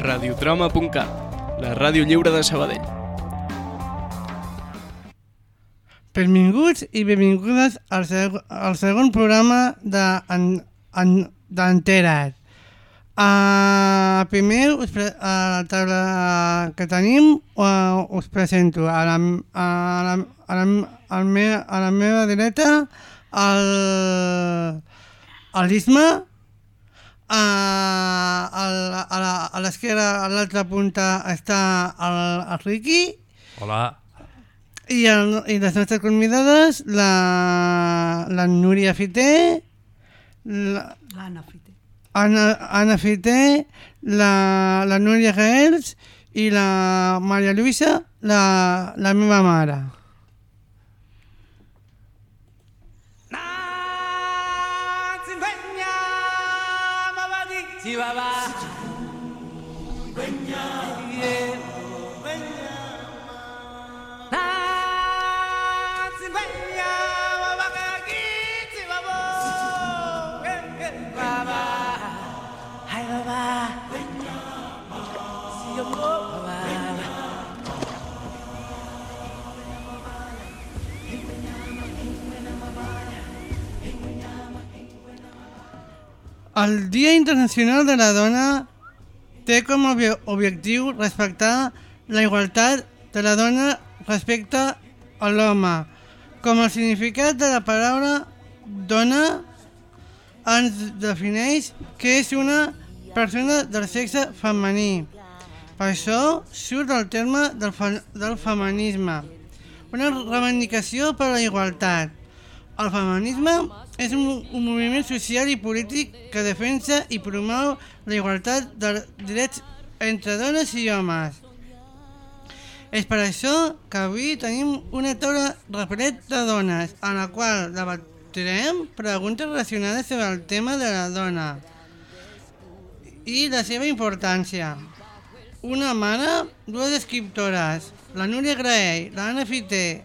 radiotrama.cat, la ràdio lliure de Sabadell. Benvinguts i benvingudes al, seg al segon programa d'Entera't. Uh, primer, us a la taula que tenim, uh, us presento a la, a la, a la, a me a la meva dreta l'Isma, a, a, a l'esquerra, a l'altra punta, està el, el Riqui. Hola. I, el, I les nostres convidades, la, la Núria Fité, l'Anna Fité, Anna, Anna Fité, la, la Núria Gaels i la Maria Lluïsa, la, la meva mare. Sí, va, va. El Dia Internacional de la Dona té com a objectiu respectar la igualtat de la dona respecte a l'home. Com el significat de la paraula dona ens defineix que és una persona del sexe femení. Per això surt el terme del, fe del feminisme, una reivindicació per a la igualtat. El feminisme és un, un moviment social i polític que defensa i promou la igualtat de drets entre dones i homes. És per això que avui tenim una taula replet de dones, en la qual debatrem preguntes relacionades sobre el tema de la dona i la seva importància. Una mare, dues escriptores, la Núria Graell, l'Anna Fité,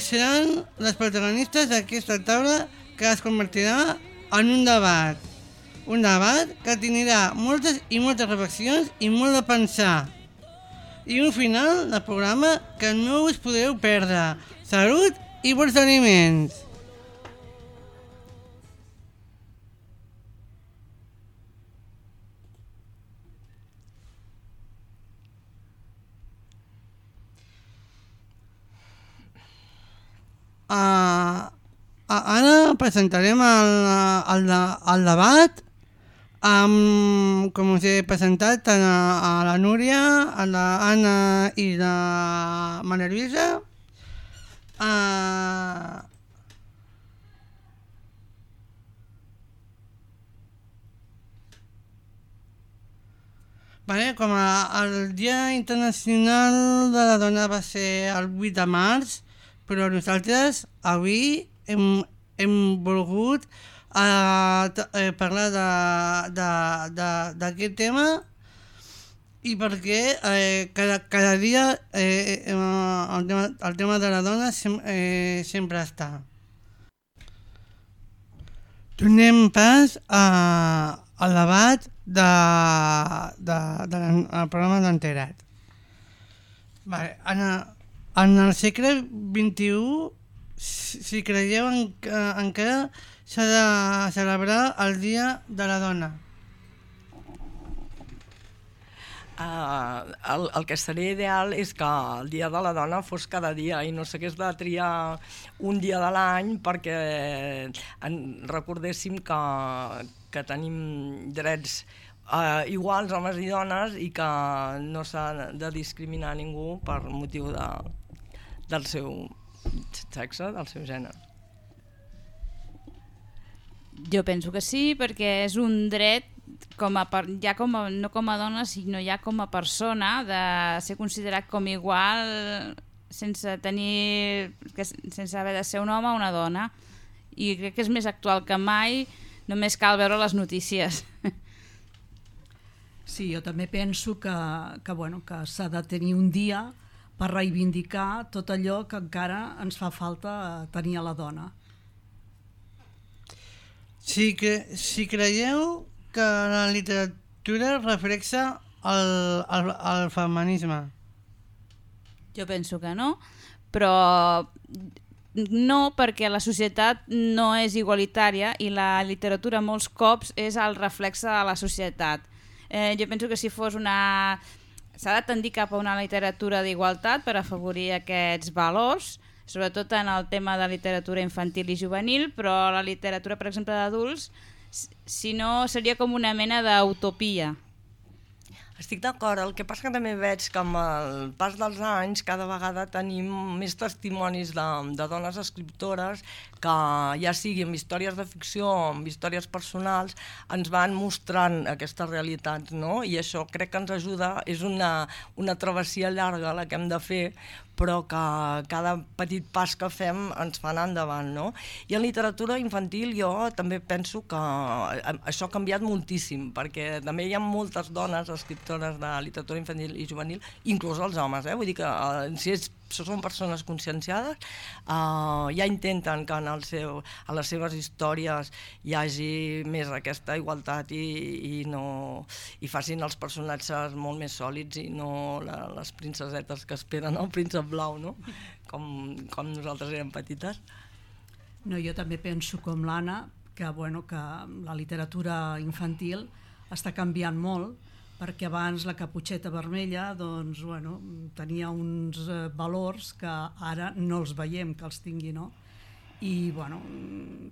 seran les protagonistes d'aquesta taula que es convertirà en un debat. Un debat que tindrà moltes i moltes reflexions i molt de pensar. I un final de programa que no us podeu perdre. Salut i bons aliments! Uh, ara presentarem el, el, el debat amb, com us he presentat a, a la Núria, a la Anna i la Maria Lluïsa. Uh, Vale, com a, el Dia Internacional de la Dona va ser el 8 de març, però nosaltres avui hem, hem volgut uh, uh, parlar d'aquest tema i perquè eh, cada, cada dia eh, eh, el, tema, el tema de la dona sem, eh, sempre està. Donem pas a, al debat de, de, de, del programa d'Enterat. Vale, en, en el segle XXI, si creieu en, en què s'ha de celebrar el Dia de la Dona? Uh, el, el que seria ideal és que el Dia de la Dona fos cada dia i no s'hagués de triar un dia de l'any perquè en, recordéssim que, que tenim drets uh, iguals homes i dones i que no s'ha de discriminar ningú per motiu de, del seu sexe, del seu gènere. Jo penso que sí, perquè és un dret com a, ja com a, no com a dona, sinó ja com a persona, de ser considerat com igual sense tenir sense haver de ser un home o una dona. I crec que és més actual que mai, només cal veure les notícies. Sí, jo també penso que, que, bueno, que s'ha de tenir un dia per reivindicar tot allò que encara ens fa falta tenir a la dona. Si, que, si creieu que la literatura reflexa el, el, el feminisme. Jo penso que no, però no perquè la societat no és igualitària i la literatura molts cops és el reflexe de la societat. Eh, jo penso que si fos una... s'ha de tendir cap a una literatura d'igualtat per afavorir aquests valors, sobretot en el tema de literatura infantil i juvenil, però la literatura, per exemple, d'adults, si no, seria com una mena d'utopia. Estic d'acord, el que passa que també veig que amb el pas dels anys cada vegada tenim més testimonis de, de dones escriptores que ja sigui amb històries de ficció o amb històries personals ens van mostrant aquestes realitats, no? I això crec que ens ajuda, és una, una travessia llarga la que hem de fer, però que cada petit pas que fem ens fa anar endavant, no? I en literatura infantil jo també penso que això ha canviat moltíssim, perquè també hi ha moltes dones escriptores de literatura infantil i juvenil, inclús els homes, eh? Vull dir que eh, si és són persones conscienciades, uh, ja intenten que en, el seu, a les seves històries hi hagi més aquesta igualtat i, i, no, i facin els personatges molt més sòlids i no la, les princesetes que esperen el príncep blau, no? com, com nosaltres érem petites. No, jo també penso com l'Anna que, bueno, que la literatura infantil està canviant molt perquè abans la caputxeta vermella doncs, bueno, tenia uns eh, valors que ara no els veiem que els tingui, no? I bueno,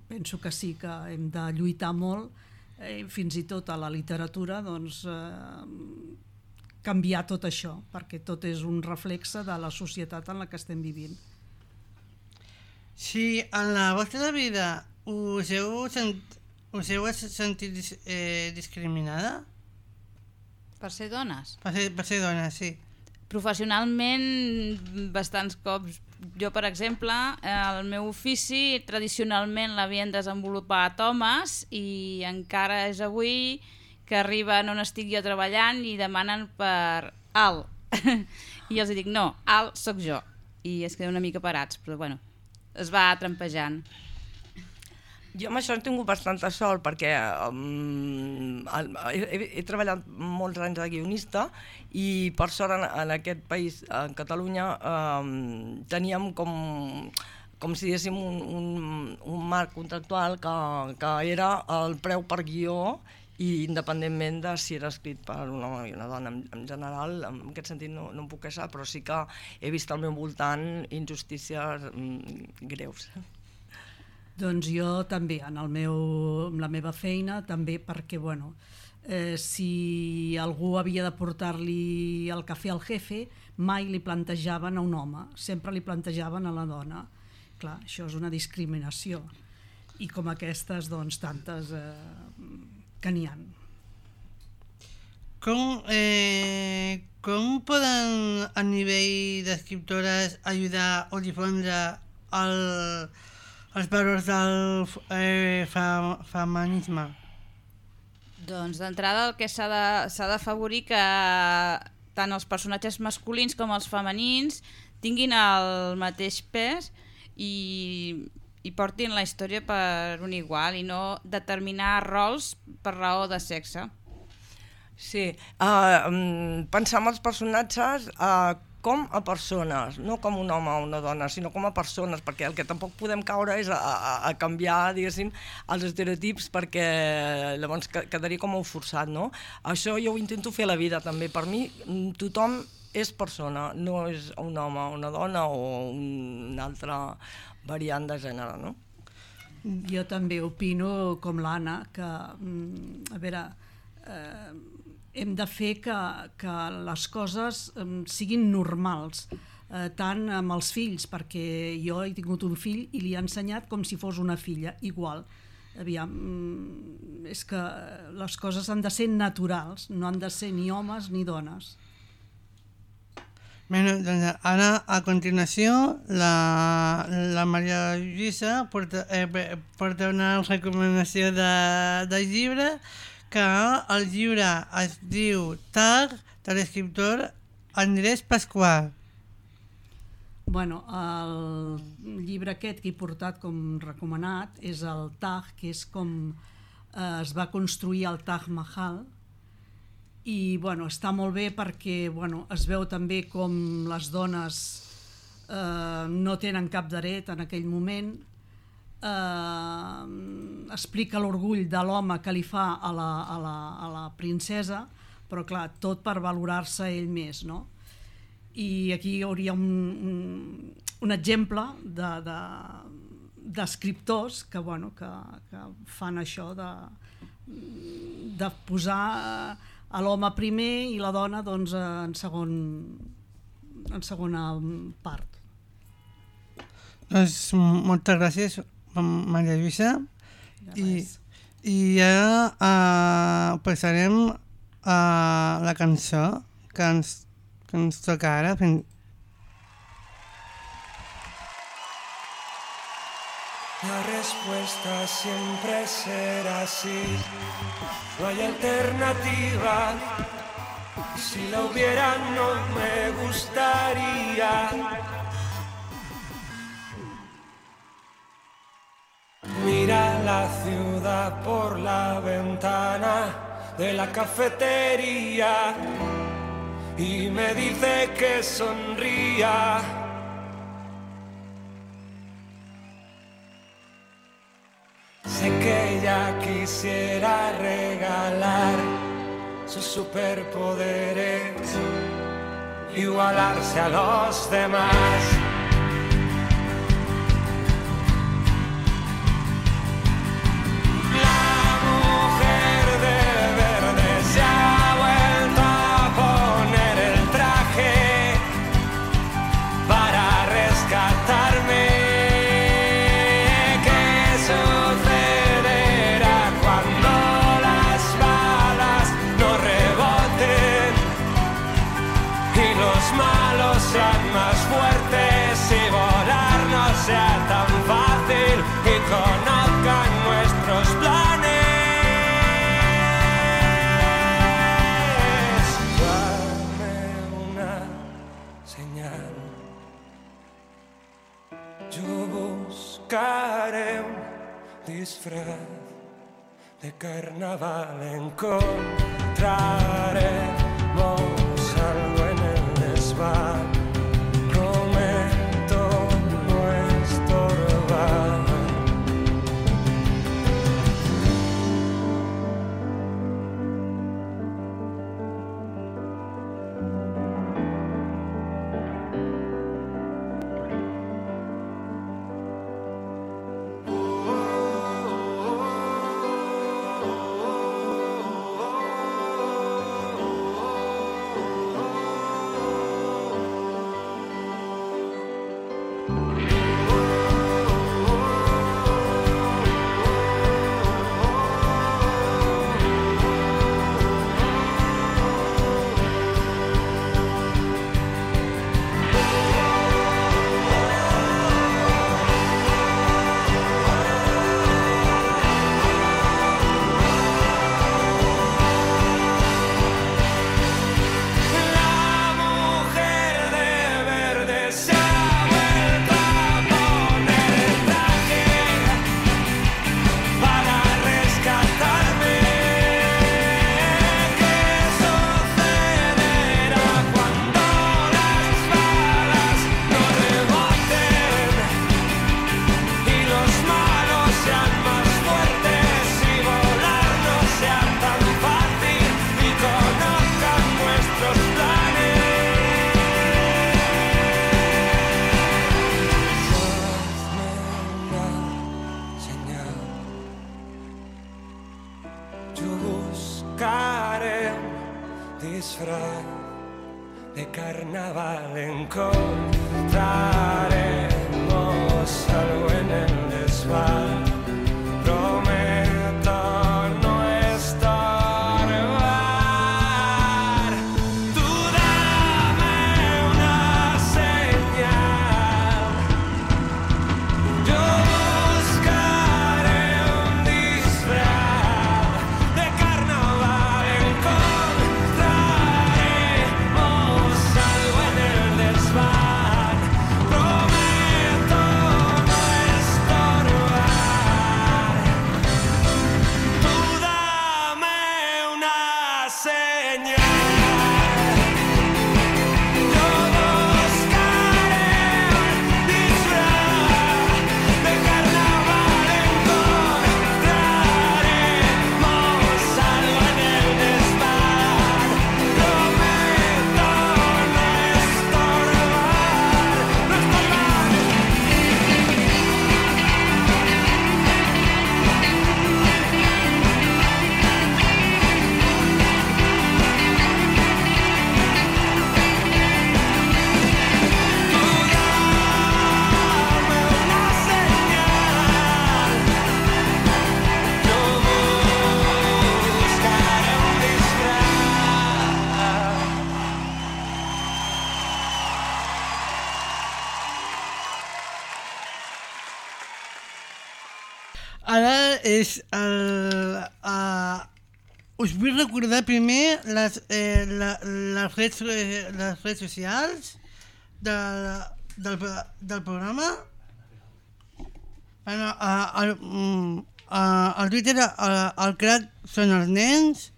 penso que sí que hem de lluitar molt, eh, fins i tot a la literatura, doncs, eh, canviar tot això, perquè tot és un reflexe de la societat en la que estem vivint. Si en la vostra vida us heu, sent, us heu sentit eh, discriminada? Per ser dones? Per ser, per ser dones, sí. Professionalment, bastants cops. Jo, per exemple, el meu ofici tradicionalment l'havien desenvolupat homes i encara és avui que arriben on estic jo treballant i demanen per alt. I els dic, no, alt sóc jo. I es queden una mica parats, però bueno, es va trampejant. Jo amb això he tingut bastanta sort perquè um, he, he treballat molts anys de guionista i per sort en, en aquest país, en Catalunya, um, teníem com, com si diguéssim un, un, un marc contractual que, que era el preu per guió i independentment de si era escrit per un home i una dona en, en general, en aquest sentit no, no em puc queixar, però sí que he vist al meu voltant injustícies mm, greus. Doncs jo també, en, el meu, en la meva feina, també perquè, bueno, eh, si algú havia de portar-li el cafè al jefe, mai li plantejaven a un home, sempre li plantejaven a la dona. Clar, això és una discriminació. I com aquestes, doncs, tantes eh, que n'hi ha. Com, eh, com poden, a nivell d'escriptores, ajudar o difondre el, els valors del eh, fa, feminisme? Doncs d'entrada el que s'ha d'afavorir que tant els personatges masculins com els femenins tinguin el mateix pes i, i portin la història per un igual i no determinar rols per raó de sexe. Sí, uh, pensar en els personatges uh, com a persones, no com un home o una dona, sinó com a persones, perquè el que tampoc podem caure és a, a, a canviar, diguéssim, els estereotips perquè llavors quedaria com molt forçat, no? Això jo ho intento fer a la vida també. Per mi tothom és persona, no és un home o una dona o una altra variant de gènere, no? Jo també opino com l'Anna que, a veure, eh, hem de fer que, que les coses siguin normals, eh, tant amb els fills, perquè jo he tingut un fill i li he ensenyat com si fos una filla, igual. Aviam, mm, és que les coses han de ser naturals, no han de ser ni homes ni dones. Bueno, doncs ara, a continuació, la, la Maria Lluïsa porta, eh, porta una recomanació de, de llibre que el llibre es diu Tag de l'escriptor Andrés Pasqual. Bueno, el llibre aquest que he portat com recomanat és el Taj, que és com eh, es va construir el Taj Mahal, i bueno, està molt bé perquè bueno, es veu també com les dones eh, no tenen cap dret en aquell moment eh, explica l'orgull de l'home que li fa a la, a, la, a la princesa però clar, tot per valorar-se ell més no? i aquí hi hauria un, un, un exemple de, de, d'escriptors que, bueno, que, que fan això de, de posar a l'home primer i la dona doncs, en, segon, en segona part. Doncs moltes gràcies, Maria Lluïsa. I, I ara uh, passarem a la cançó que ens, que ens toca ara. La respuesta siempre será así, no hay alternativa. Si la hubiera no me gustaría. La ciudad por la ventana de la cafetería y me dice que sonría. Sé que ella quisiera regalar sus superpoderes, igualarse a los demás. De carnaval encontraremos algo en el desván. Recordar primer les, eh, la, les, redes, eh, les redes socials de, del, del programa. Bueno, uh, el, mm, uh, el Twitter, el, el crack són els nens,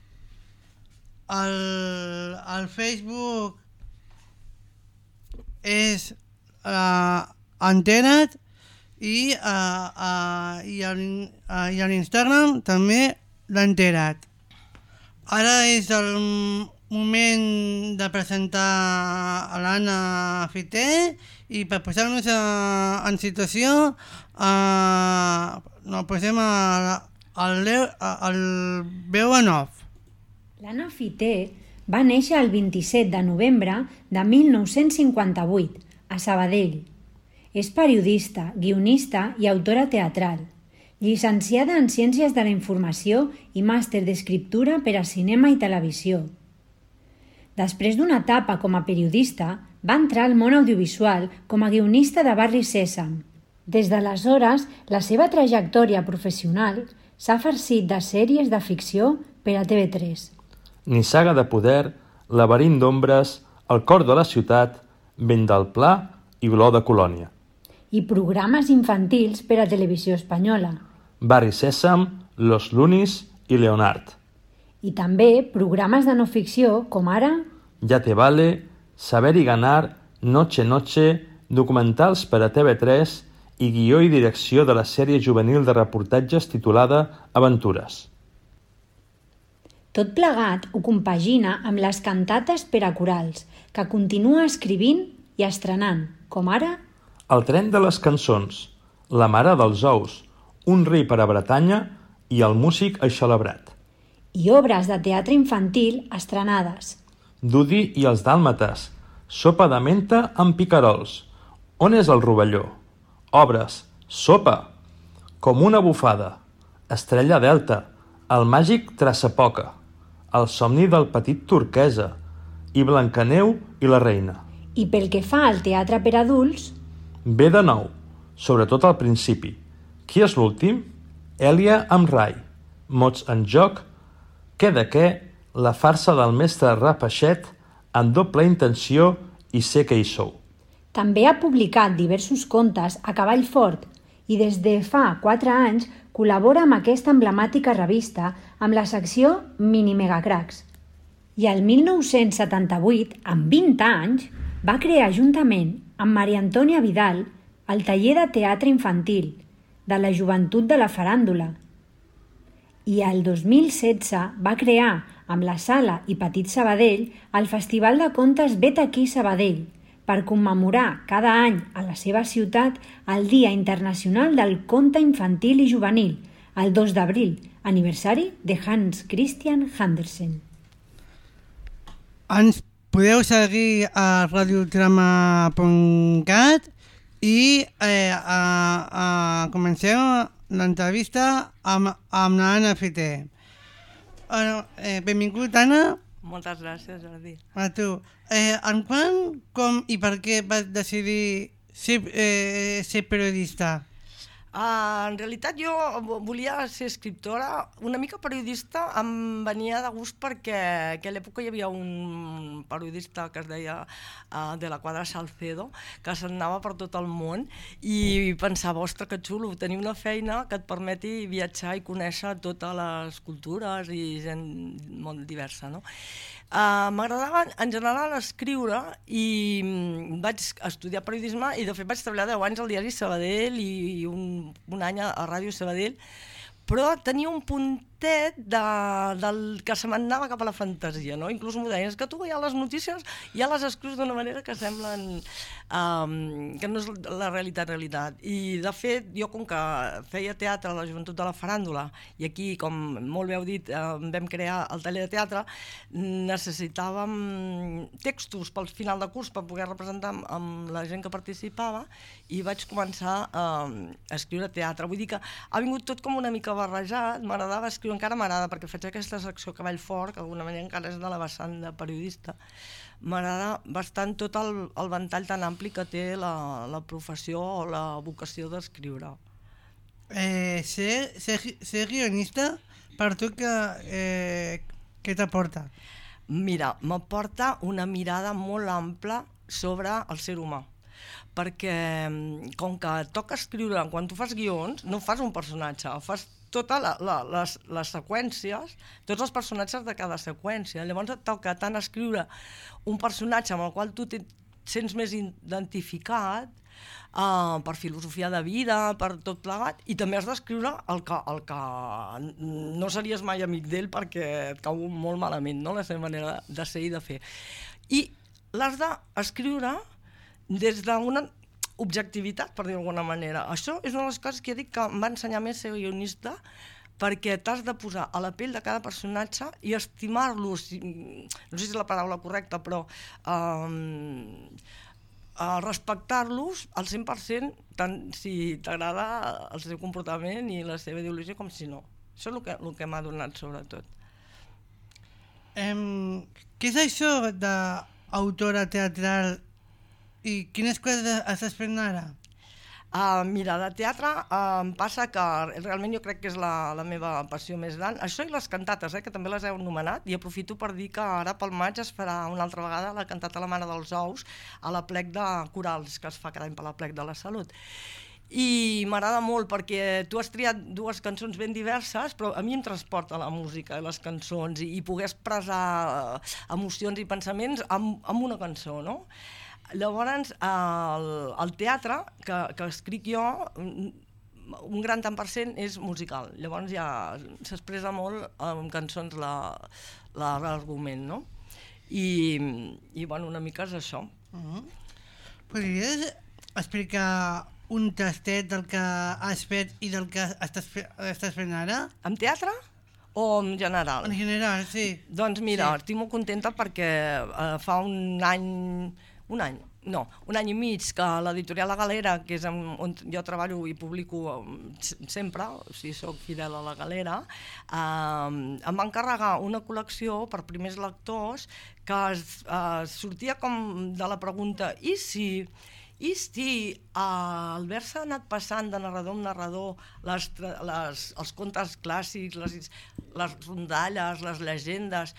el, el Facebook és uh, Enterat i, uh, uh, i, el, uh, i a l'Instagram també l'Enterat. Ara és el moment de presentar a l'Anna Fité i per posar-nos a- en situació uh, no, posem al veu en off. L'Anna Fité va néixer el 27 de novembre de 1958 a Sabadell. És periodista, guionista i autora teatral. Llicenciada en Ciències de la Informació i màster d'escriptura per a cinema i televisió. Després d'una etapa com a periodista, va entrar al món audiovisual com a guionista de Barri Sèsam. Des d'aleshores, la seva trajectòria professional s'ha farcit de sèries de ficció per a TV3. Nissaga de poder, laberint d'ombres, el cor de la ciutat, vent del pla i olor de colònia. i programes infantils per a televisió espanyola Barri Sèsam, Los Lunis i Leonard. i també programes de no ficció com ara Ya te vale, Saber y ganar, Noche Noche, documentals per a TV3 i guió i direcció de la sèrie juvenil de reportatges titulada Aventures. Tot plegat ho compagina amb les cantates per a corals, que continua escrivint i estrenant, com ara El tren de les cançons, La mare dels ous, Un rei per a Bretanya i El músic eixelebrat. i obres de teatre infantil estrenades. Dudi i els dàlmates, Sopa de menta amb picarols. On és el rovelló? Obres, sopa, com una bufada. Estrella Delta, el màgic Traçapoca, el somni del petit turquesa i Blancaneu i la reina. I pel que fa al teatre per adults, Ve de nou, sobretot al principi. Qui és l'últim? Èlia amb Rai. Mots en joc. Què de què? La farsa del mestre Rapeixet en doble intenció i sé que hi sou. també ha publicat diversos contes a cavall fort i des de fa 4 anys col·labora amb aquesta emblemàtica revista amb la secció Mini Megacracks. I el 1978, amb 20 anys, va crear juntament amb Maria Antònia Vidal el taller de teatre infantil de la joventut de la faràndula. I el 2016 va crear amb la Sala i Petit Sabadell el Festival de Contes Vet aquí Sabadell per commemorar cada any a la seva ciutat el Dia Internacional del Conte Infantil i Juvenil, el 2 d'abril, aniversari de Hans Christian Andersen. Ens podeu seguir a radiotrama.cat i eh, a, a, comenceu l'entrevista amb, amb l'Anna Fité. Uh, eh, benvingut, Anna, Moltes gràcies, Jordi. a tu. Eh, en quan, com i per què vas decidir ser, eh, ser periodista? Uh, en realitat jo vo- volia ser escriptora, una mica periodista em venia de gust perquè a aquella època hi havia un periodista que es deia uh, de la quadra Salcedo que s'anava per tot el món i pensava, ostres, que xulo, tenir una feina que et permeti viatjar i conèixer totes les cultures i gent molt diversa, no? Uh, M'agradava en general escriure i mm, vaig estudiar periodisme i de fet vaig treballar 10 anys al diari Sabadell i, i un, un any a, Ràdio Sabadell però tenia un puntet de, del que se m'anava cap a la fantasia, no? Inclús m'ho deien, és que tu ja les notícies ja les escrius d'una manera que semblen um, que no és la realitat realitat. I de fet, jo com que feia teatre a la joventut de la faràndula i aquí, com molt bé heu dit, eh, vam crear el taller de teatre, necessitàvem textos pel final de curs per poder representar amb, amb la gent que participava i vaig començar eh, a escriure teatre. Vull dir que ha vingut tot com una mica barrejat, m'agradava escriure, encara m'agrada, perquè faig aquesta secció Cavall Fort, que d'alguna manera encara és de la vessant de periodista. M'agrada bastant tot el, el ventall tan ampli que té la, la professió o la vocació d'escriure. Eh, ser, ser, ser guionista, per tu que, eh, què t'aporta? Mira, m'aporta una mirada molt ampla sobre el ser humà perquè mm, com que toca escriure, quan tu fas guions, no fas un personatge, fas totes la, les, les seqüències, tots els personatges de cada seqüència. Llavors et toca tant escriure un personatge amb el qual tu et sents més identificat, uh, per filosofia de vida, per tot plegat, i també has d'escriure el, que, el que no series mai amic d'ell perquè et cau molt malament, no?, la seva manera de ser i de fer. I l'has d'escriure des d'una objectivitat, per dir d'alguna manera. Això és una de les coses que he dit que em va ensenyar més ser guionista, perquè t'has de posar a la pell de cada personatge i estimar-los, no sé si és la paraula correcta, però um, respectar-los al 100%, tant si t'agrada el seu comportament i la seva ideologia com si no. Això és el que, el que m'ha donat, sobretot. Em, què és això d'autora teatral i quines coses estàs fent ara? Uh, mira, de teatre uh, em passa que realment jo crec que és la, la meva passió més gran. Això i les cantates, eh, que també les heu anomenat, i aprofito per dir que ara pel maig es farà una altra vegada la cantata La Mare dels Ous a la plec de corals, que es fa cada any per la plec de la Salut. I m'agrada molt perquè tu has triat dues cançons ben diverses, però a mi em transporta la música i les cançons i, i poder expressar eh, emocions i pensaments amb, amb una cançó, no? Llavors, el, el teatre que, que escric jo, un gran tant per cent és musical. Llavors ja s'expressa molt amb cançons l'argument, no? I, I, bueno, una mica és això. Uh -huh. Podries explicar un tastet del que has fet i del que estàs, fe estàs fent ara? En teatre? O en general? En general, sí. Doncs mira, Sí. estic molt contenta perquè eh, fa un any un any, no, un any i mig que l'editorial La Galera, que és on, jo treballo i publico um, sempre, o sigui, soc fidel a La Galera, eh, em va encarregar una col·lecció per primers lectors que es, eh, sortia com de la pregunta i si i si eh, al haver-se anat passant de narrador en narrador les, les, els contes clàssics, les, les rondalles, les llegendes,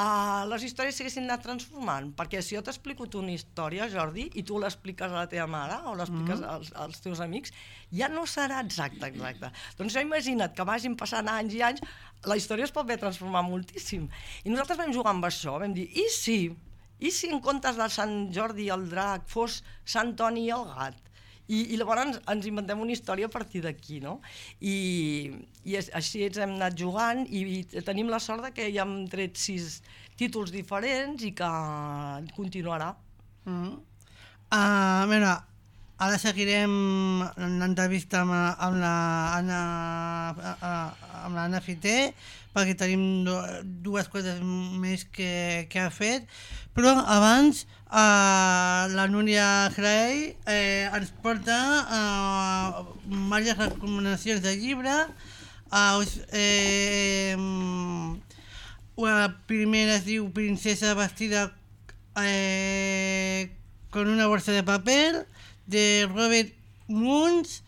uh, les històries s'haguessin anat transformant, perquè si jo t'explico tu una història, Jordi, i tu l'expliques a la teva mare o l'expliques mm -hmm. als, als teus amics, ja no serà exacte, exacte. Doncs jo imagina't que vagin passant anys i anys, la història es pot haver transformat moltíssim. I nosaltres vam jugar amb això, vam dir, i si, i si en comptes de Sant Jordi i el drac fos Sant Toni i el gat? I, i llavors ens, ens inventem una història a partir d'aquí, no? I, i és, així ens hem anat jugant i, i tenim la sort de que ja hem tret sis títols diferents i que continuarà. Uh -huh. uh, mira, ara seguirem l'entrevista amb, amb la Anna, amb l'Anna Fiter perquè tenim dues coses més que, que ha fet però abans uh, la Núria Grey eh, ens porta uh, diverses recomanacions de llibre. Uh, us, eh, la primera es diu Princesa vestida eh, con una bolsa de papel de Robert Munz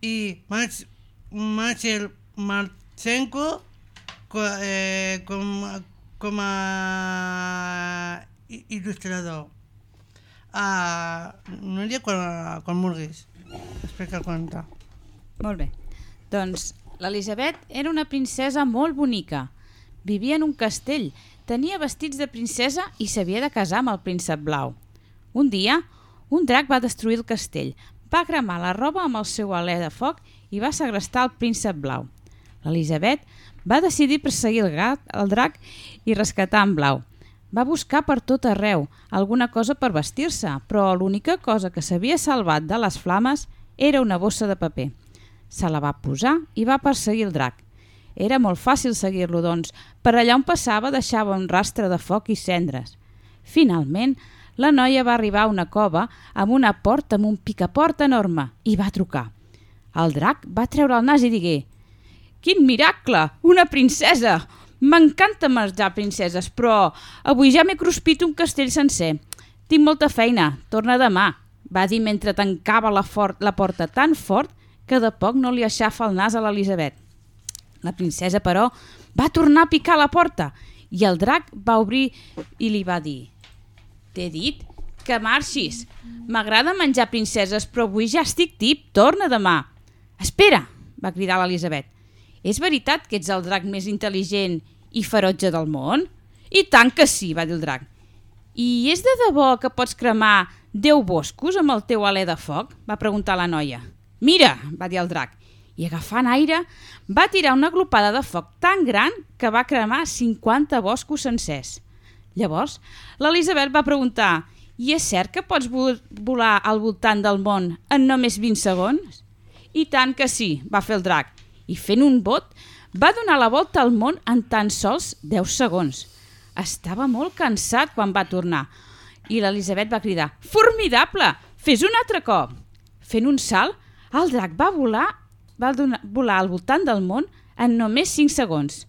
y Max, Marcel Marchenko eh, com, com a i- il·lustrador. Uh, no diria quan, quan vulguis. Explica el conte. Molt bé. Doncs l'Elisabet era una princesa molt bonica. Vivia en un castell, tenia vestits de princesa i s'havia de casar amb el príncep blau. Un dia, un drac va destruir el castell, va cremar la roba amb el seu alè de foc i va segrestar el príncep blau. L'Elisabet va decidir perseguir el, gat, el drac i rescatar en blau. Va buscar per tot arreu alguna cosa per vestir-se, però l'única cosa que s'havia salvat de les flames era una bossa de paper. Se la va posar i va perseguir el drac. Era molt fàcil seguir-lo, doncs. Per allà on passava deixava un rastre de foc i cendres. Finalment, la noia va arribar a una cova amb una porta amb un picaporta enorme i va trucar. El drac va treure el nas i digué Quin miracle! Una princesa! M'encanta menjar princeses, però avui ja m'he cruspit un castell sencer. Tinc molta feina, torna demà, va dir mentre tancava la, la porta tan fort que de poc no li aixafa el nas a l'Elisabet. La princesa, però, va tornar a picar la porta i el drac va obrir i li va dir «T'he dit que marxis. M'agrada menjar princeses, però avui ja estic tip. Torna demà». «Espera!» va cridar l'Elisabet. «És veritat que ets el drac més intel·ligent i ferotge del món?» «I tant que sí!» va dir el drac. «I és de debò que pots cremar deu boscos amb el teu alè de foc?», va preguntar la noia. «Mira!», va dir el drac, i agafant aire va tirar una glopada de foc tan gran que va cremar 50 boscos sencers. Llavors, l'Elisabet va preguntar «I és cert que pots volar al voltant del món en només 20 segons?» «I tant que sí», va fer el drac, i fent un bot va donar la volta al món en tan sols 10 segons. Estava molt cansat quan va tornar i l'Elisabet va cridar «Formidable! Fes un altre cop!» Fent un salt, el drac va volar, va donar, volar al voltant del món en només 5 segons.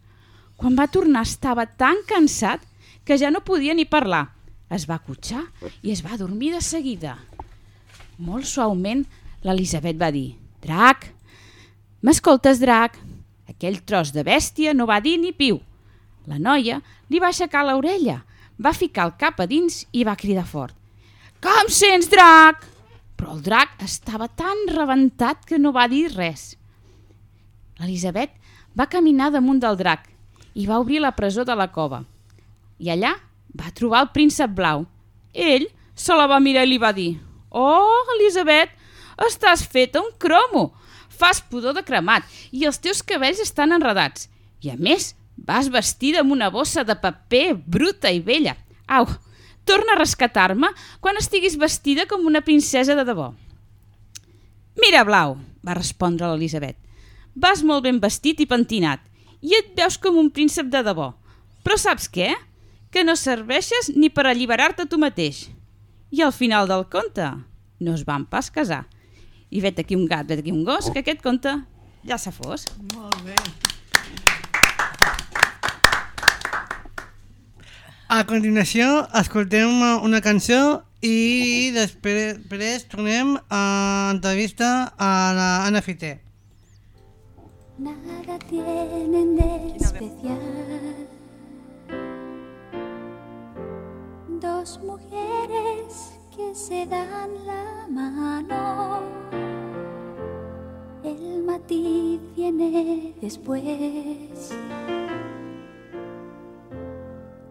Quan va tornar estava tan cansat que ja no podia ni parlar. Es va cotxar i es va dormir de seguida. Molt suaument, l'Elisabet va dir «Drac, m'escoltes, drac?» Aquell tros de bèstia no va dir ni piu. La noia li va aixecar l'orella, va ficar el cap a dins i va cridar fort. Em sents, drac? Però el drac estava tan rebentat que no va dir res. L'Elisabet va caminar damunt del drac i va obrir la presó de la cova. I allà va trobar el príncep blau. Ell se la va mirar i li va dir «Oh, Elisabet, estàs feta un cromo! Fas pudor de cremat i els teus cabells estan enredats. I a més, vas vestida amb una bossa de paper bruta i vella. Au, torna a rescatar-me quan estiguis vestida com una princesa de debò. Mira, Blau, va respondre l'Elisabet. Vas molt ben vestit i pentinat i et veus com un príncep de debò. Però saps què? Que no serveixes ni per alliberar-te tu mateix. I al final del conte no es van pas casar. I vet aquí un gat, vet aquí un gos, que aquest conte ja s'ha fos. Molt bé. A continuació, escoltem una, una cançó i després, després tornem a entrevista a la Ana Fité. Nada tienen de especial. Dos mujeres que se dan la mano. El matiz viene después.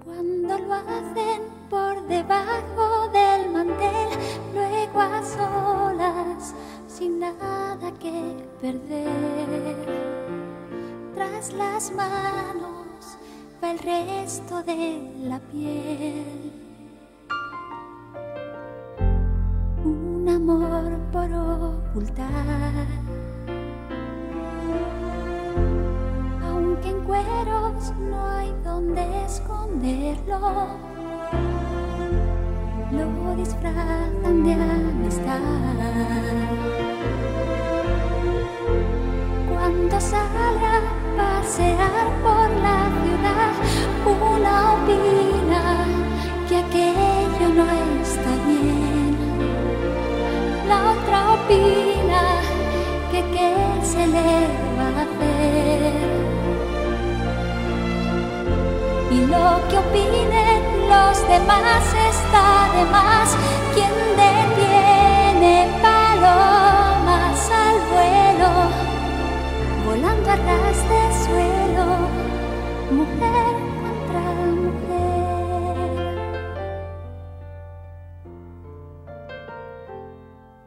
Cuando lo hacen por debajo del mantel, luego a solas, sin nada que perder. Tras las manos va el resto de la piel. Un amor por ocultar. Aunque en cueros no hay donde esconderlo, lo disfrazan de amistad. Cuando sale a pasear por la ciudad, una opina se le va a hacer. Y lo que opinen los demás está de más. Quien detiene palomas al vuelo, volando a ras de suelo, mujer contra mujer.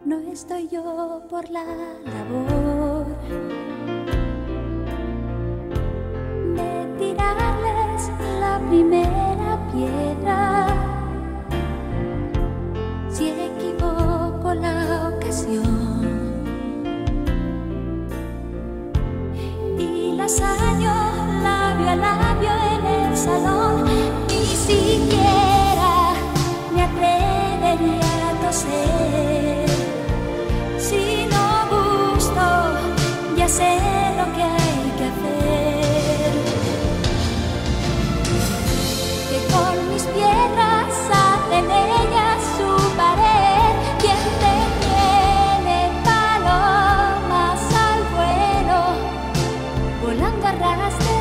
No estoy yo por la labor de tirarles la primera piedra. cuando arrastre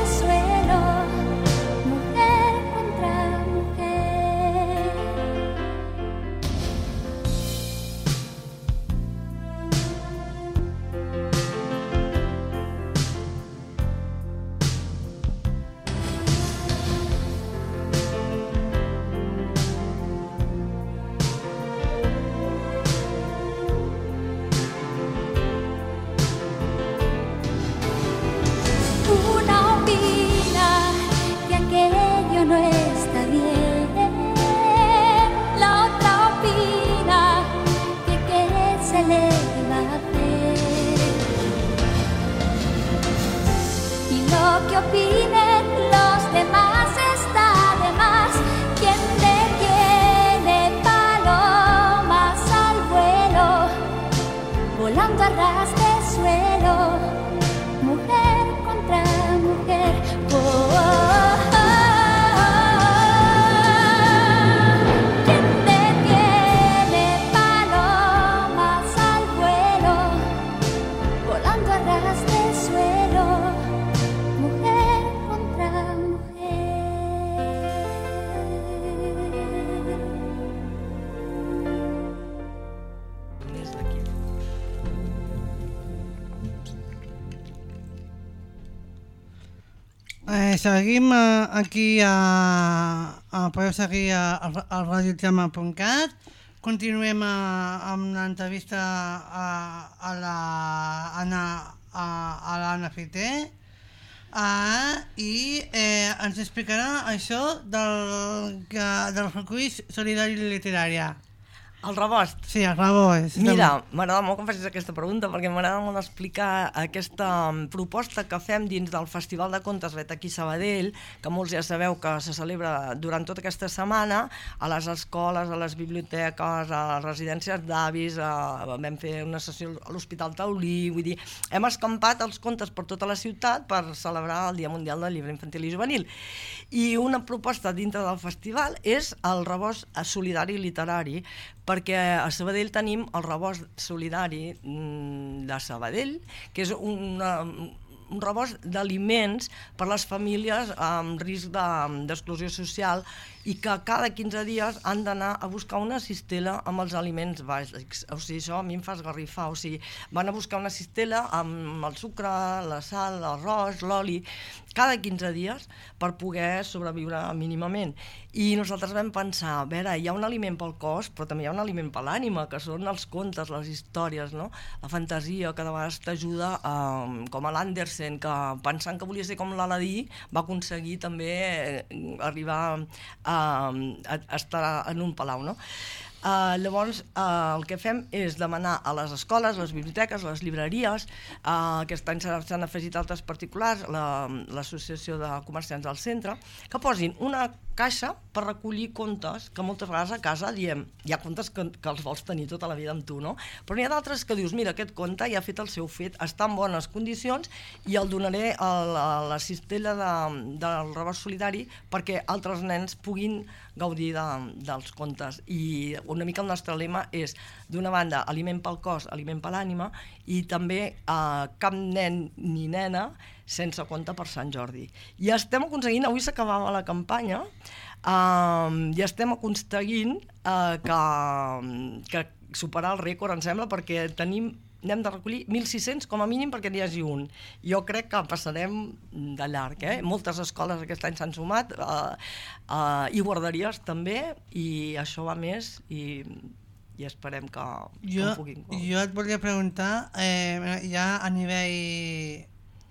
seguim eh, aquí a, a... Podeu seguir a, a, a radiotrama.cat. Continuem a, amb l'entrevista a, a la Anna, a, a l'Anna Fité. Ah, I eh, ens explicarà això del, del recull solidari literària. El rebost. Sí, el rebost. Mira, m'agrada molt que em facis aquesta pregunta perquè m'agrada molt explicar aquesta mm, proposta que fem dins del Festival de Contes Vet aquí a Sabadell, que molts ja sabeu que se celebra durant tota aquesta setmana a les escoles, a les biblioteques, a les residències d'avis, a... vam fer una sessió a l'Hospital Taulí, vull dir, hem escampat els contes per tota la ciutat per celebrar el Dia Mundial del Llibre Infantil i Juvenil. I una proposta dintre del festival és el rebost solidari literari, perquè a Sabadell tenim el rebost solidari mm, de Sabadell, que és una, un rebost d'aliments per les famílies amb risc de- d'exclusió social i que cada 15 dies han d'anar a buscar una cistella amb els aliments bàsics. O sigui, això a mi em fa esgarrifar. O sigui, van a buscar una cistella amb el sucre, la sal, l'arròs, l'oli, cada 15 dies per poder sobreviure mínimament. I nosaltres vam pensar, a veure, hi ha un aliment pel cos, però també hi ha un aliment per l'ànima, que són els contes, les històries, no? la fantasia, que de vegades t'ajuda, eh, com a l'Andersen, que pensant que volia ser com l'Aladí, va aconseguir també eh, arribar a, a, a estar en un palau. No? Uh, llavors, uh, el que fem és demanar a les escoles, les biblioteques, les llibreries, uh, aquest any s'ha- s'han afegit altres particulars, la- l'Associació de Comerciants del Centre, que posin una caixa per recollir contes que moltes vegades a casa diem, hi ha contes que, que els vols tenir tota la vida amb tu, no? Però n'hi ha d'altres que dius, mira, aquest conte ja ha fet el seu fet, està en bones condicions i el donaré a la, a la cistella de, del rebost solidari perquè altres nens puguin gaudir de, dels contes. I una mica el nostre lema és, d'una banda, aliment pel cos, aliment per l'ànima, i també eh, cap nen ni nena sense compte per Sant Jordi. I estem aconseguint, avui s'acabava la campanya, um, i estem aconseguint uh, que, que superar el rècord, em sembla, perquè tenim n'hem de recollir 1.600 com a mínim perquè n'hi hagi un. Jo crec que passarem de llarg, eh? Moltes escoles aquest any s'han sumat, uh, uh, i guarderies també, i això va més, i, i esperem que, que Jo, en puguin. jo et volia preguntar, eh, ja a nivell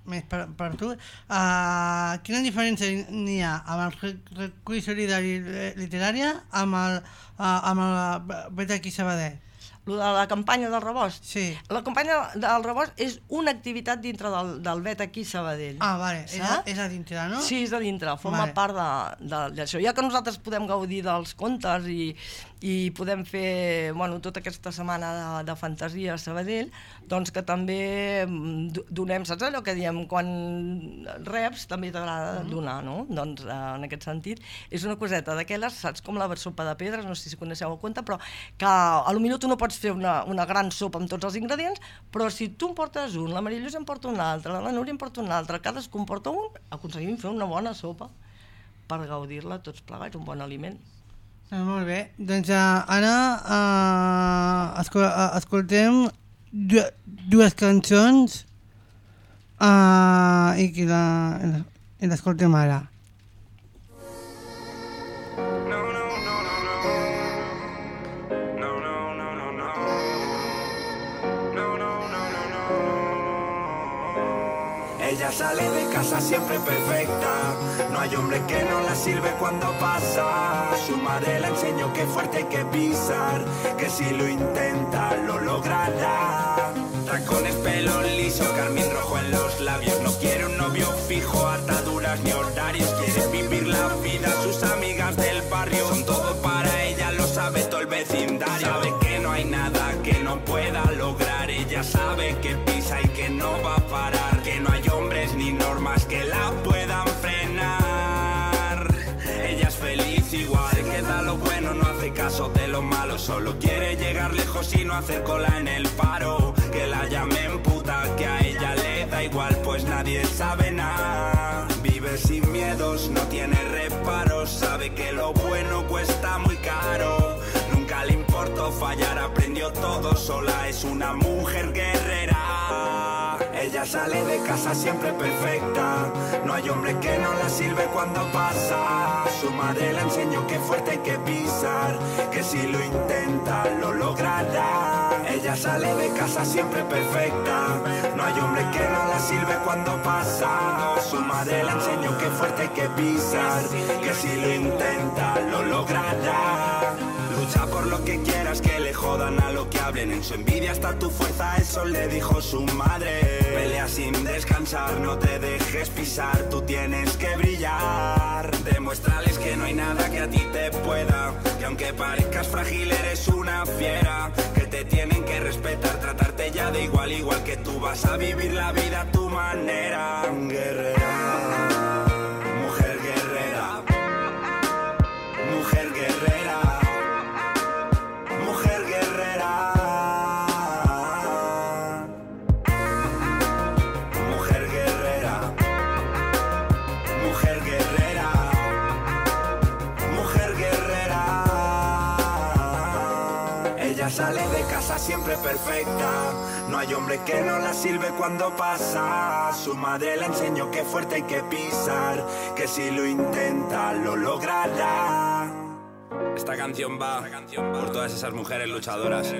més per, per tu, uh, quina diferència n'hi ha amb el re- recull solidari li- literària amb el, uh, amb el Vet aquí Sabadell? Lo de la campanya del rebost? Sí. La campanya del rebost és una activitat dintre del, del vet aquí Sabadell. Ah, vale, és a, és a dintre, no? Sí, és a dintre, forma Vale. part de- de- d'això. Ja que nosaltres podem gaudir dels contes i, i podem fer bueno, tota aquesta setmana de, de fantasia a Sabadell, doncs que també mm, do- donem, saps allò que diem, quan reps també t'agrada Mm-hmm. donar, no? Doncs eh, en aquest sentit és una coseta d'aquelles, saps com la sopa de pedres, no sé si coneixeu el conte, però que a lo millor tu no pots fer una, una gran sopa amb tots els ingredients, però si tu en portes un, la Maria Lluïsa en porta un altre, la Núria en porta un altre, cadascú en porta un, aconseguim fer una bona sopa per gaudir-la tots plegats, un bon aliment. Ah, molt bé, doncs uh, ara uh, escol uh, escoltem du dues cançons uh, i la- i l'escoltem ara. Ella sale de casa siempre perfecta. No hay hombre que no la sirve cuando pasa. Su madre le enseñó que fuerte hay que pisar. Que si lo intenta, lo logrará. Tacones, pelo liso, carmín rojo en los labios. No quiere un novio fijo, ataduras ni horarios. Quiere vivir la vida, sus amigas del barrio son todo para ella, lo sabe todo el vecindario. Sabe que no hay nada que no pueda lograr. Ella sabe que pisa y que no va a Solo quiere llegar lejos y no hacer cola en el paro. Que la llamen puta, que a ella le da igual, pues nadie sabe nada. Vive sin miedos, no tiene reparos. Sabe que lo bueno cuesta muy caro. Nunca le importó fallar, aprendió todo sola. Es una mujer guerrera. Ella sale de casa siempre perfecta. No hay hombre que no la sirve cuando pasa. Su madre le enseñó que fuerte hay que pisar. Que si lo intenta, lo logrará. Ella sale de casa siempre perfecta. No hay hombre que no la sirve cuando pasa. Su madre le enseñó que fuerte hay que pisar. Que si lo intenta, lo logrará. Por lo que quieras, que le jodan a lo que hablen. En su envidia está tu fuerza, eso le dijo su madre. Pelea sin descansar, no te dejes pisar, tú tienes que brillar. Demuéstrales que no hay nada que a ti te pueda. Que aunque parezcas frágil, eres una fiera. Que te tienen que respetar, tratarte ya de igual, igual que tú vas a vivir la vida a tu manera. Guerrera, No hay hombre que no la sirve cuando pasa. Su madre le enseñó que fuerte hay que pisar. Que si lo intenta, lo logrará. Esta canción va por todas esas mujeres luchadoras.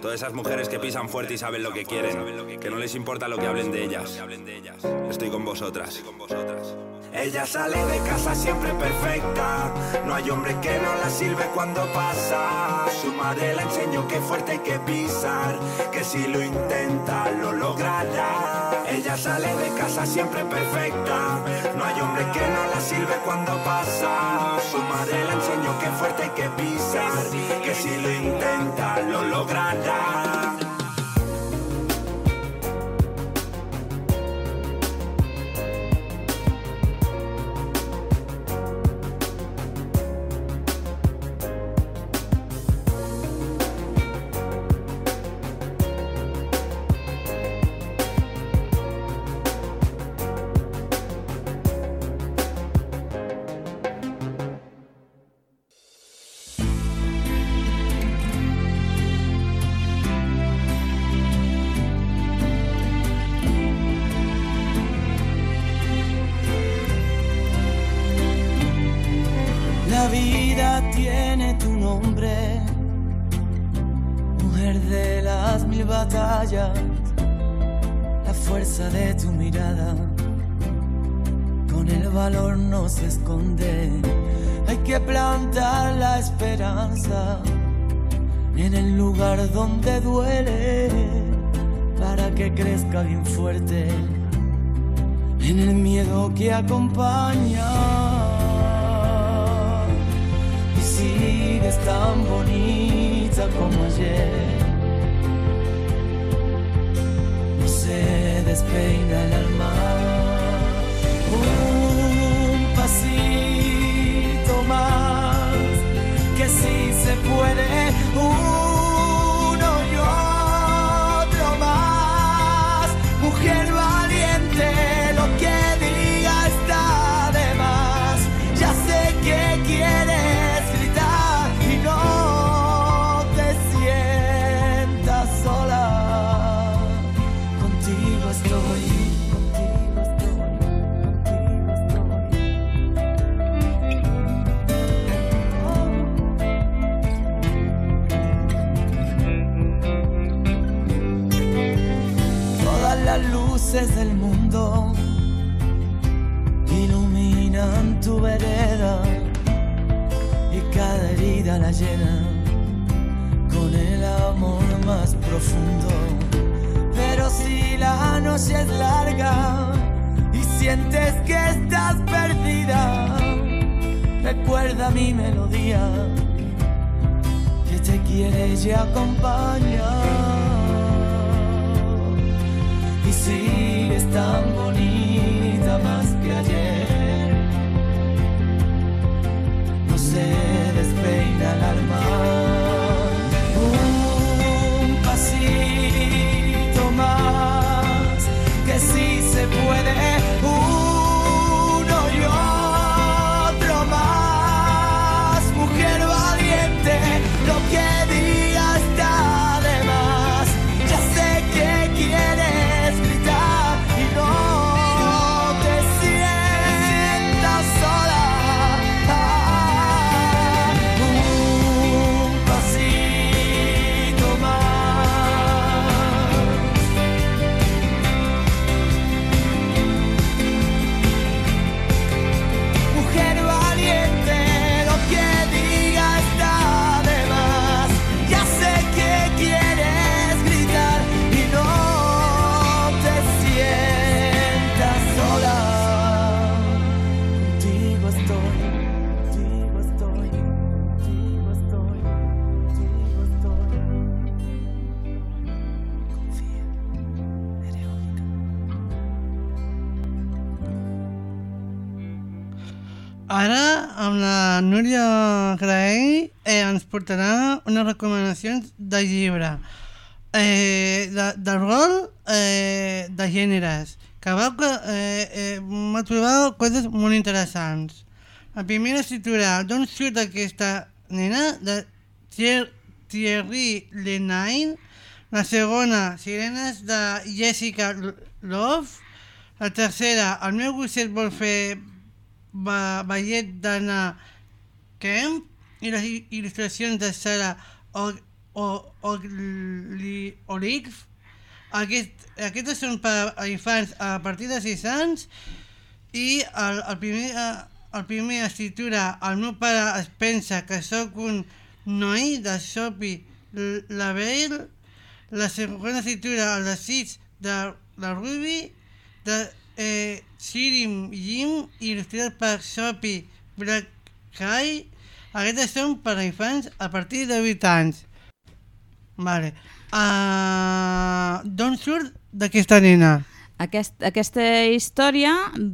Todas esas mujeres que pisan fuerte y saben lo que quieren. Que no les importa lo que hablen de ellas. Estoy con vosotras. Ella sale de casa siempre perfecta. No hay hombre que no la sirve cuando pasa. Su madre le enseñó que fuerte hay que pisar. Que si lo intenta, lo logrará. Ella sale de casa siempre perfecta. No hay hombre que no la sirve cuando pasa. Su madre le enseñó que fuerte hay que pisar. Que si lo intenta, lo logrará. Batallas, la fuerza de tu mirada, con el valor no se esconde, hay que plantar la esperanza en el lugar donde duele, para que crezca bien fuerte, en el miedo que acompaña y sigues tan bonita como ayer. Despeina el alma. Un pasito más, que si se puede. Uno y otro más. Mujer llena con el amor más profundo. Pero si la noche es larga y si sientes que estás perdida, recuerda mi melodía que te quiere y acompaña. Y sigues tan amb la Núria Graell, eh, ens portarà unes recomanacions de llibre, eh, de, de rol eh, de gèneres, que veu que eh, eh, m'ha trobat coses molt interessants. La primera es titula D'on surt aquesta nena? de Thier- Thierry Lenain. La segona, Sirenes de Jessica Love. La tercera, El meu gosset vol fer ba ballet d'Anna Kemp i les il- il·lustracions de Sara Olive. Aquest, aquestes són per a infants a partir de 6 anys i el, el, primer, el primer es titula El meu pare es pensa que sóc un noi de Sophie L- Lavelle la segona es titula El desig de la Ruby de Sirim Jim il·lustrat per Sophie Blackhay aquestes són per a infants a partir de 8 anys vale uh, d'on surt d'aquesta nena? Aquest, aquesta història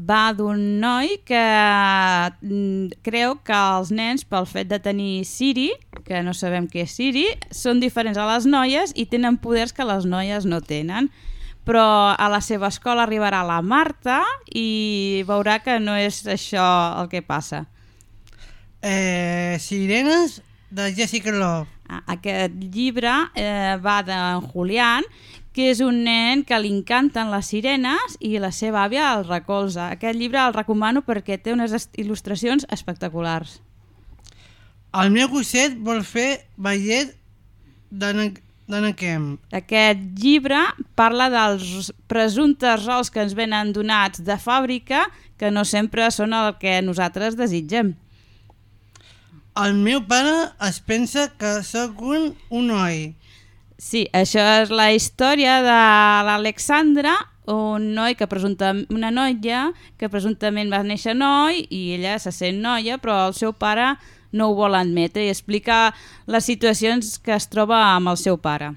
va d'un noi que mm, creu que els nens, pel fet de tenir Siri, que no sabem què és Siri, són diferents a les noies i tenen poders que les noies no tenen. Però a la seva escola arribarà la Marta i veurà que no és això el que passa. Eh, Sirenes de Jessica Love. Ah, Aquest llibre eh, va d'en Julián, que és un nen que li encanten les sirenes i la seva àvia el recolza. Aquest llibre el recomano perquè té unes il·lustracions espectaculars. El meu gosset vol fer ballet d'Anna Kemp. Aquest llibre parla dels presumptes rols que ens venen donats de fàbrica que no sempre són el que nosaltres desitgem. El meu pare es pensa que sóc un, un noi. Sí, això és la història de l'Alexandra, un noi que presumpta, una noia que presumptament va néixer noi i ella se sent noia, però el seu pare no ho vol admetre i explica les situacions que es troba amb el seu pare.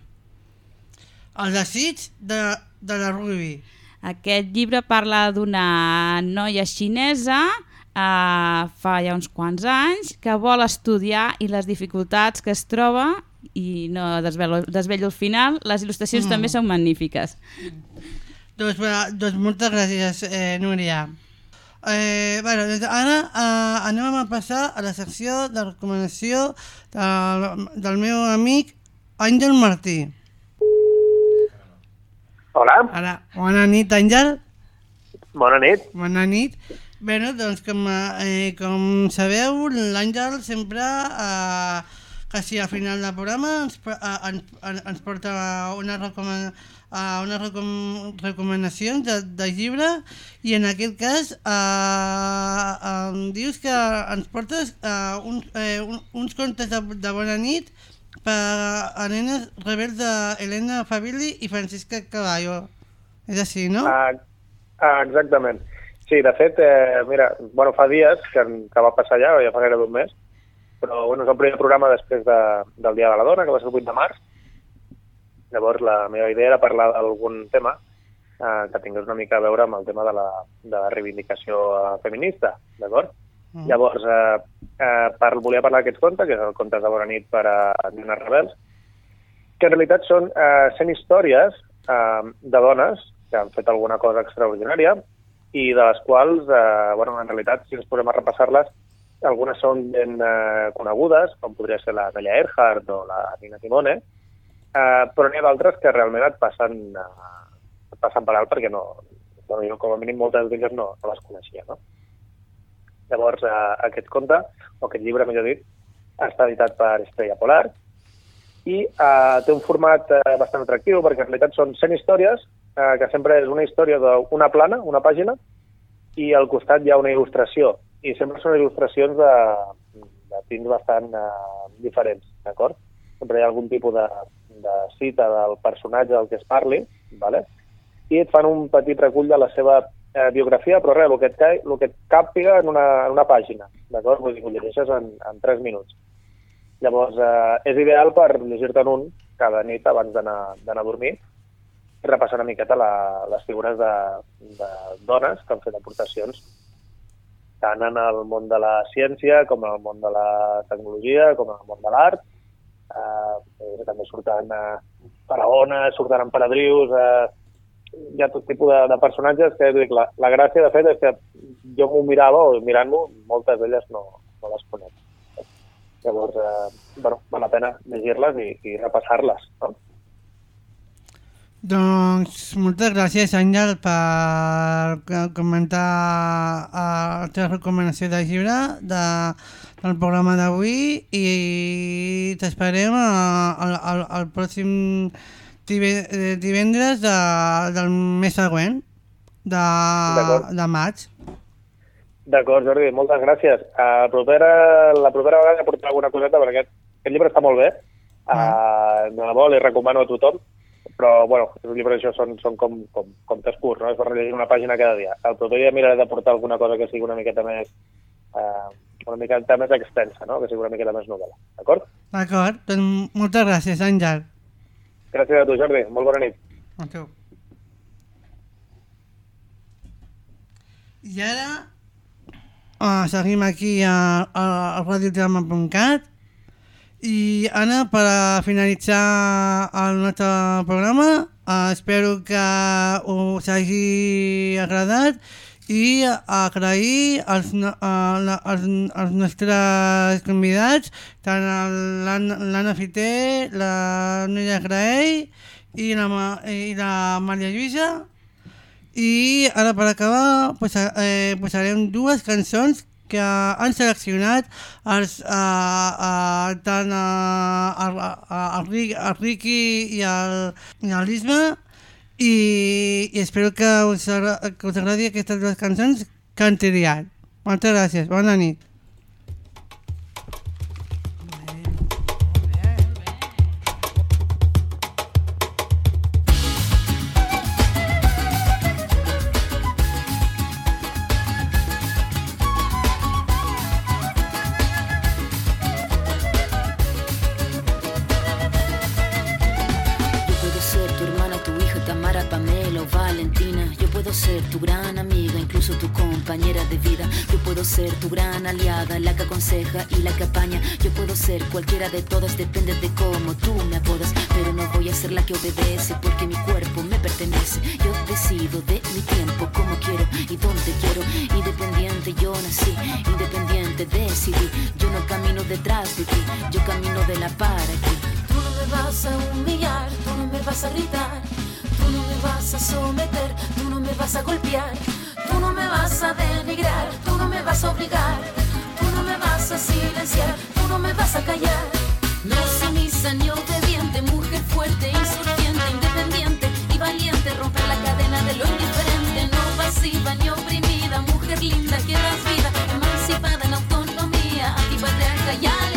El desig de, de la Ruby. Aquest llibre parla d'una noia xinesa eh, fa ja uns quants anys que vol estudiar i les dificultats que es troba i no desvelo, desvello el final, les il·lustracions Mm. també són magnífiques. Doncs, va, doncs moltes gràcies, eh, Núria. Eh, bueno, ara eh, anem a passar a la secció de recomanació del, del meu amic Àngel Martí. Hola, Ara, bona nit, Àngel. bona nit. Bona nit. Bé, doncs com, eh, com sabeu, l'Àngel sempre, eh, quasi al final del programa, ens, eh, ens, en- ens porta una, recomana, eh, una recom recomanacions de, de llibre i en aquest cas eh, em dius que ens portes eh, un, eh, un, uns contes de, de bona nit per a nenes rebels d'Helena Favilli i Francisca Caballo. És així, no? Ah, ah, exactament. Sí, de fet, eh, mira, bueno, fa dies que, que va passar ja, ja fa gairebé un mes, però bueno, és el primer programa després de, del Dia de la Dona, que va ser el 8 de març. Llavors, la meva idea era parlar d'algun tema eh, que tingués una mica a veure amb el tema de la, de la reivindicació eh, feminista, d'acord? Mm. Llavors, eh, eh, per, volia parlar d'aquests contes, que és el Contes de Bona Nit per a nenes rebels, que en realitat són eh, 100 històries eh, de dones que han fet alguna cosa extraordinària i de les quals, eh, bueno, en realitat, si ens posem a repassar-les, algunes són ben eh, conegudes, com podria ser la Amelia Earhart o la Nina Simone, eh, però n'hi ha d'altres que realment et passen, eh, et passen per alt perquè no, bueno, jo com a mínim moltes d'elles no, no les coneixia, no? Llavors, eh, aquest conte, o aquest llibre, millor dit, està editat per Estrella Polar i eh, té un format eh, bastant atractiu perquè en realitat són 100 històries, eh, que sempre és una història d'una plana, una pàgina, i al costat hi ha una il·lustració. I sempre són il·lustracions de, de pins bastant eh, diferents, d'acord? Sempre hi ha algun tipus de, de cita del personatge del que es parli, ¿vale? i et fan un petit recull de la seva eh, biografia, però res, el que et, cai, el que et càpiga en una, en una pàgina, d'acord? Vull dir, ho llegeixes en, en 3 minuts. Llavors, eh, és ideal per llegir-te'n un cada nit abans d'anar a dormir repassar una miqueta la, les figures de, de dones que han fet aportacions tant en el món de la ciència com en el món de la tecnologia, com en el món de l'art. Eh, també surten eh, faraones, surten emperadrius, eh, hi ha tot tipus de, de personatges que dic, la, la gràcia de fet és que jo m'ho mirava o mirant-m'ho, moltes d'elles no, no les conec. Llavors, eh, bueno, val la pena llegir-les i, i repassar-les, no? Doncs moltes gràcies, Àngel, per comentar eh, la teva recomanació de llibre de, del programa d'avui i t'esperem al, al, al pròxim dive- divendres de, del mes següent, de, de maig. D'acord, Jordi, moltes gràcies. Uh, propera, la propera vegada portaré alguna coseta, perquè aquest, aquest llibre està molt bé. Uh, de debò, li recomano a tothom. Però, bueno, els llibres això són, són com, com, com test curts, no? És per llegir una pàgina cada dia. El proper dia miraré de portar alguna cosa que sigui una miqueta més... Uh, una miqueta més extensa, no? Que sigui una miqueta més novel·la. D'acord? D'acord, doncs moltes gràcies, Àngel. Gràcies a tu, Jordi. Molt bona nit. A tu. I ara uh, seguim aquí a, a, a radiotrama.cat i ara per finalitzar el nostre programa uh, espero que us hagi agradat i agrair als, la- als, als nostres convidats, tant l'Anna Fiter, la Núria Graell i la, i la Maria Lluïsa. I ara per acabar eh, posarem dues cançons que han seleccionat els, uh, uh, tant uh, el, el, el Ricky i el, i el i, i espero que us, que us agradi aquestes dues cançons que han triat. Moltes gràcies, bona nit. No camino detrás de ti, yo camino de la para aquí. Tú no me vas a humillar, tú no me vas a gritar, tú no me vas a someter, tú no me vas a golpear, tú no me vas a denigrar, tú no me vas a obligar, tú no me vas a silenciar, tú no me vas a callar. No sumisa ni obediente, mujer fuerte, insurgente, independiente y valiente, romper la cadena de lo indiferente, no pasiva ni oprimida, mujer linda que das vida, emancipada en autonomía, אך תיבדל דיין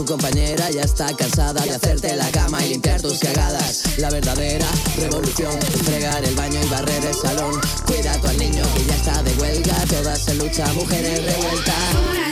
Tu compañera ya está cansada de hacerte la cama y limpiar tus cagadas. La verdadera revolución fregar el baño y barrer el salón. Cuida al niño que ya está de huelga. Todas en lucha, mujeres revueltas.